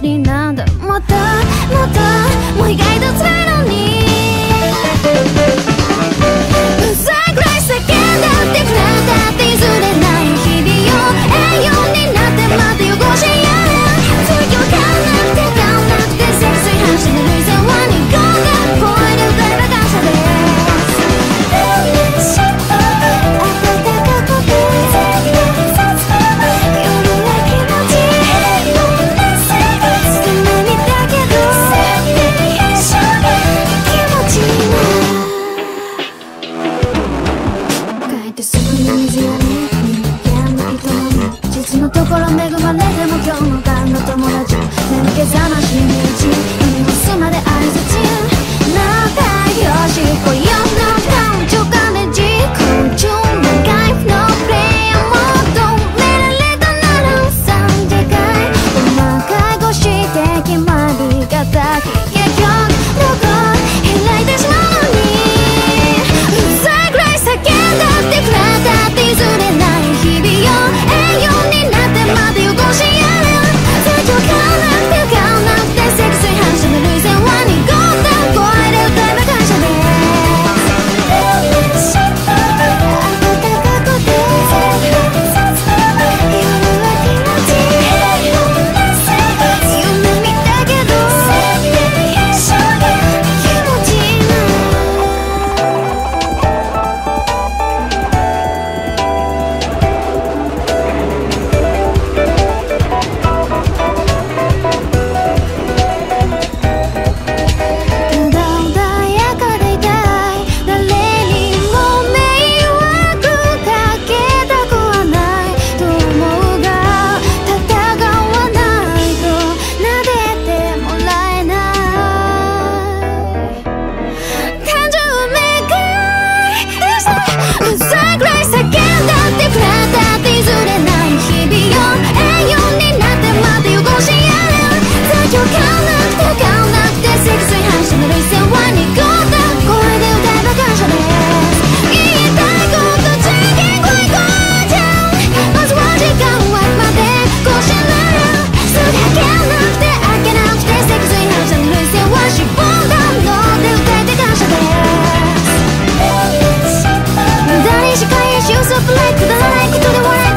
Krishna. 実のところ恵まれでも今日もがの友達眠気覚まし身内耳をすまで挨拶仲良し今の感情がねじ中のライのプレイヤーもめられたな3でかお細かいごまりがたき Feels up like the light to the world